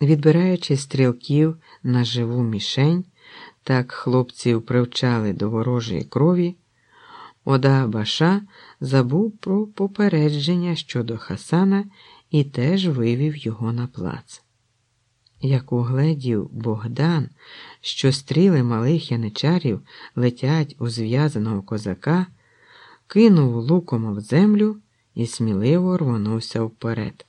Відбираючи стрілків на живу мішень, так хлопців привчали до ворожої крові, Ода Баша забув про попередження щодо Хасана і теж вивів його на плац. Як угледів Богдан, що стріли малих яничарів летять у зв'язаного козака, кинув луком в землю і сміливо рвонувся вперед.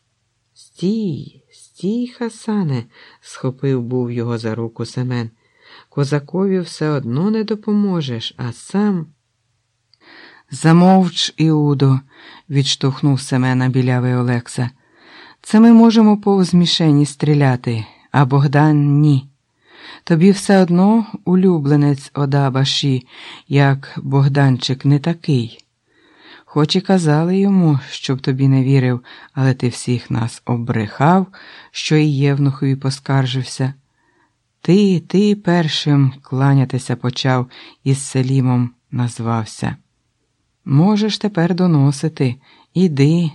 Стій, стій, Хасане, схопив був його за руку Семен. Козакові все одно не допоможеш, а сам. Замовч, Іудо, відштовхнув Семена білявий Олекса. Це ми можемо повз мішені стріляти, а Богдан ні. Тобі все одно улюбленець Одабаші, як Богданчик не такий. Хоч і казали йому, щоб тобі не вірив, але ти всіх нас обрехав, що і Євнухові поскаржився. Ти, ти першим кланятися почав із Селімом назвався. Можеш тепер доносити, іди.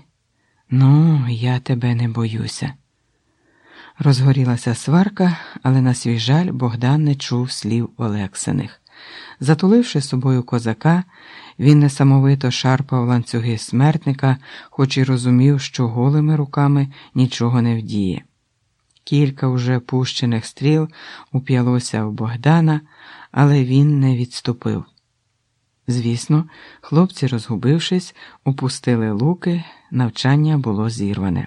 Ну, я тебе не боюся. Розгорілася сварка, але на свій жаль Богдан не чув слів Олексиних. Затуливши собою козака, він несамовито шарпав ланцюги смертника, хоч і розумів, що голими руками нічого не вдіє. Кілька уже пущених стріл уп'ялося в Богдана, але він не відступив. Звісно, хлопці, розгубившись, упустили луки, навчання було зірване.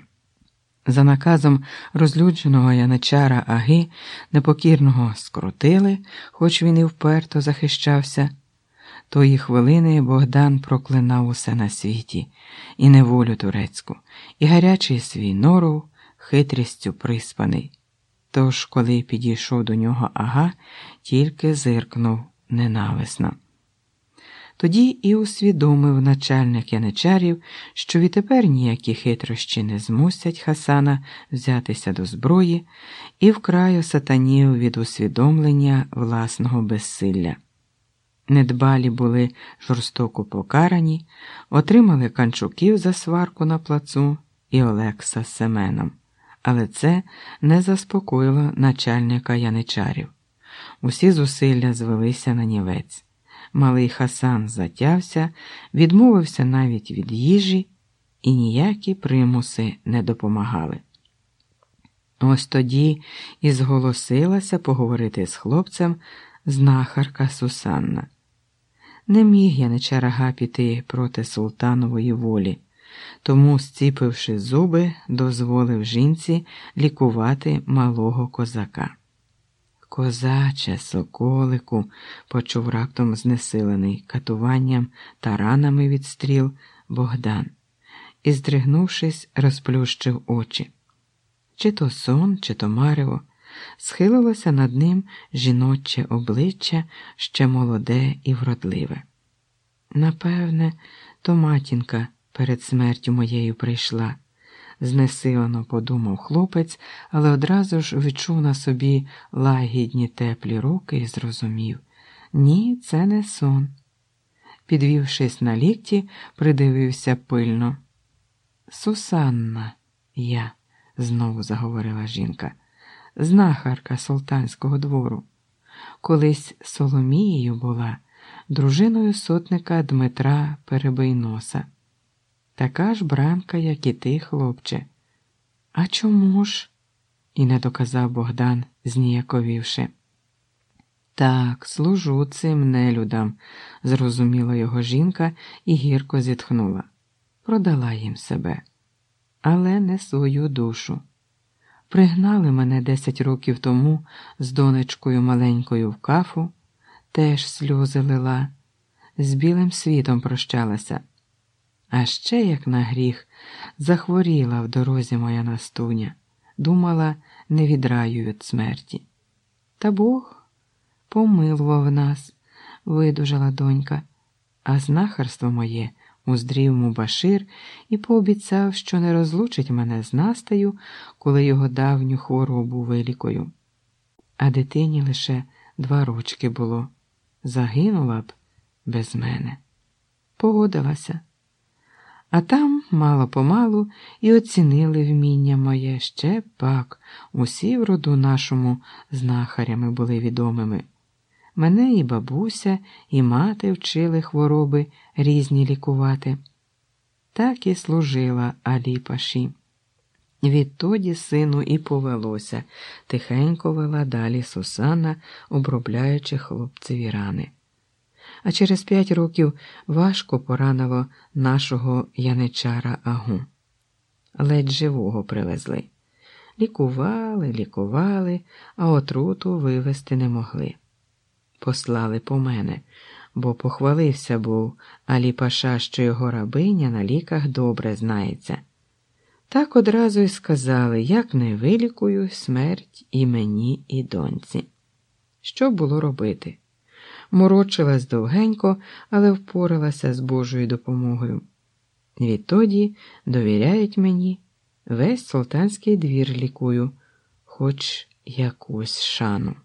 За наказом розлюдженого яничара Аги непокірного скрутили, хоч він і вперто захищався. Тої хвилини Богдан проклинав усе на світі, і неволю турецьку, і гарячий свій норов хитрістю приспаний. Тож, коли підійшов до нього ага, тільки зиркнув ненависно. Тоді і усвідомив начальник яничарів, що відтепер ніякі хитрощі не змусять Хасана взятися до зброї і вкрай осатанів від усвідомлення власного безсилля. Недбалі були жорстоко покарані, отримали канчуків за сварку на плацу і Олекса з Семеном, але це не заспокоїло начальника яничарів. Усі зусилля звелися на нівець. Малий Хасан затявся, відмовився навіть від їжі, і ніякі примуси не допомагали. Ось тоді і зголосилася поговорити з хлопцем знахарка Сусанна. Не міг яничарага піти проти султанової волі, тому, зціпивши зуби, дозволив жінці лікувати малого козака. Козаче, соколику, почув раптом знесилений катуванням та ранами від стріл Богдан і, здригнувшись, розплющив очі. Чи то сон, чи то марево, схилилося над ним жіноче обличчя ще молоде і вродливе. Напевне, то матінка перед смертю моєю прийшла знесилено подумав хлопець, але одразу ж відчув на собі лагідні теплі руки і зрозумів ні, це не сон. Підвівшись на лікті, придивився пильно. Сусанна, я, знову заговорила жінка, знахарка султанського двору. Колись Соломією була дружиною сотника Дмитра Перебийноса. Така ж бранка, як і ти, хлопче. А чому ж? і не доказав Богдан, зніяковівши. Так, служу цим нелюдам, зрозуміла його жінка і гірко зітхнула. Продала їм себе, але не свою душу. Пригнали мене десять років тому з донечкою маленькою в кафу, теж сльози лила, з білим світом прощалася. А ще, як на гріх, захворіла в дорозі моя настуня, думала, не відраю від смерті. Та Бог помилував нас, видужала донька, а знахарство моє уздрів Мубашир і пообіцяв, що не розлучить мене з Настею, коли його давню хворобу вилікою. А дитині лише два рочки було. Загинула б без мене. Погодилася А там, мало помалу, і оцінили вміння моє ще пак, усі в роду нашому знахарями були відомими. Мене і бабуся, і мати вчили хвороби різні лікувати. Так і служила Алі Паші. Відтоді сину і повелося, тихенько вела далі Сусана, обробляючи хлопцеві рани. А через п'ять років важко поранило нашого яничара Агу. Ледь живого привезли. Лікували, лікували, а отруту вивезти не могли. Послали по мене, бо похвалився був Алі Паша, що його рабиня на ліках добре знається. Так одразу й сказали, як не вилікую смерть і мені, і доньці. Що було робити? Морочилась довгенько, але впоралася з Божою допомогою. Відтоді довіряють мені, весь султанський двір лікую, хоч якусь шану.